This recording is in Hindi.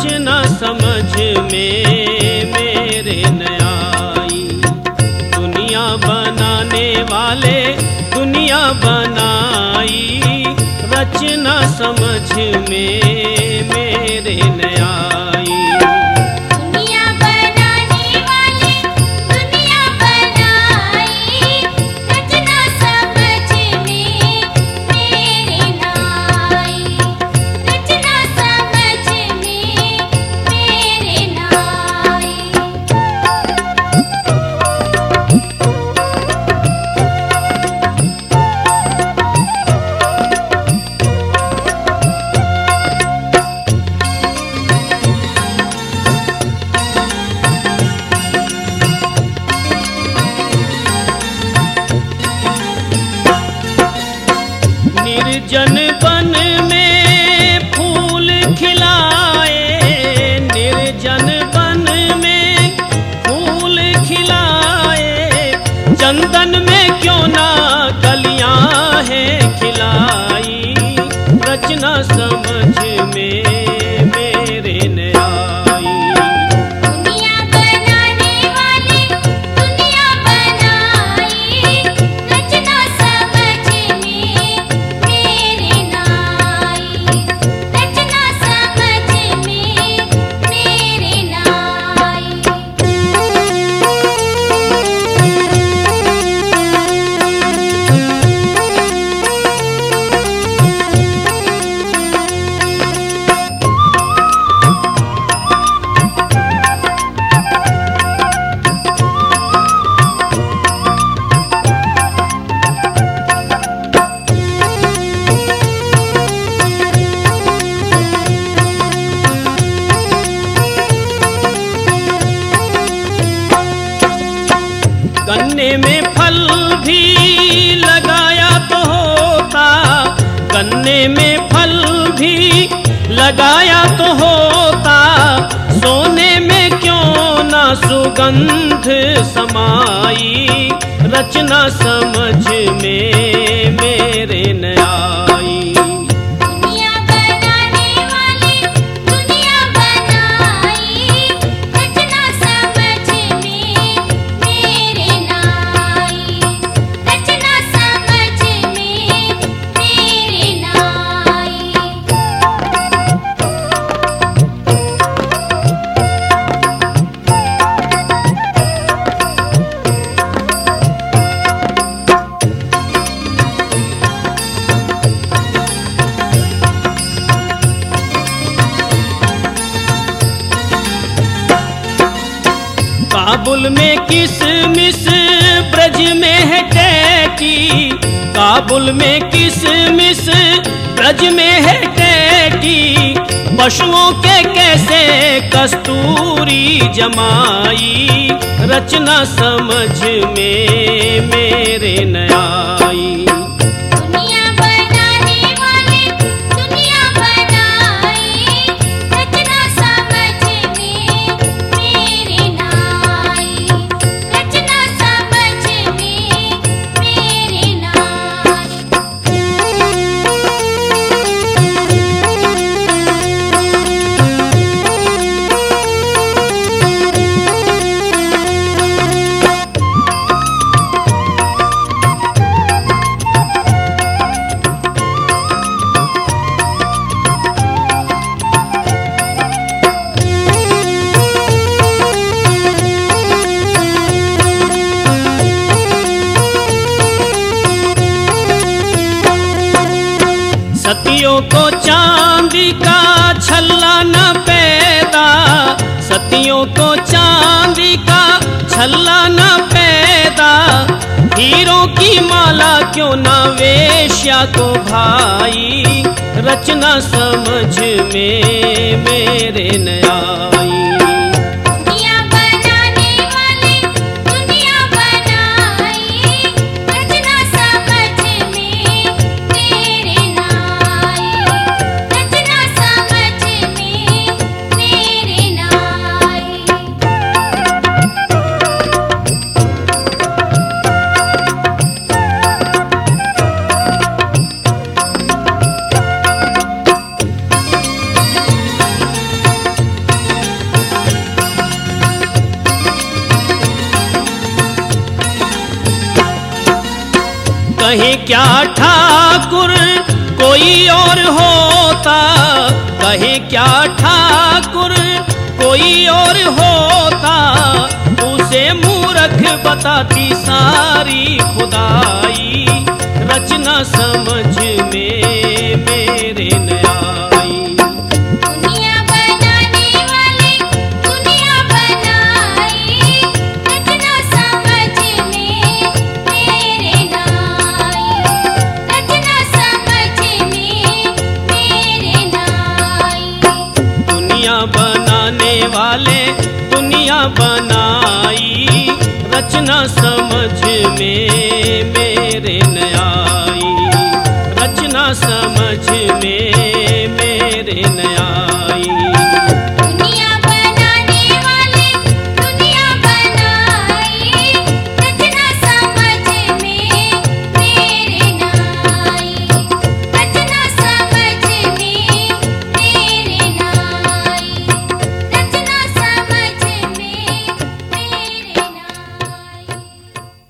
सोच न समझ में मेरे न आई दुनिया बनाने वाले, दुनिया बनाई। रचना समझ में मेरे न निर्जन बन में फूल खिलाए, निर्जन बन में फूल खिलाए। चंदन में क्यों ना कलियाँ है खिलाई, रचना समझ में लगाया तो होता। सोने में क्यों ना सुगंध समाई? रचना समझ में मेरे काबुल में किसमिस ब्रज में है टैटी काबुल में किसमिस ब्रज में है टैटी पशुओं के कैसे कस्तूरी जमाई? रचना समझ में मेरे नयाई। सतियों को चांदी का छल्ला न पैदा। सतियों को चांदी का छल्ला न पैदा। हीरों की माला क्यों ना वेश्या को भाई? रचना समझ में मेरे नया दुनिया कहीं क्या ठाकुर कोई और होता? कहीं क्या ठाकुर कोई और होता? उसे मूर्ख बताती सारी खुदाई। रचना समझ में मेरे न रचना समझ में मेरे न रचना समझ में मेरे न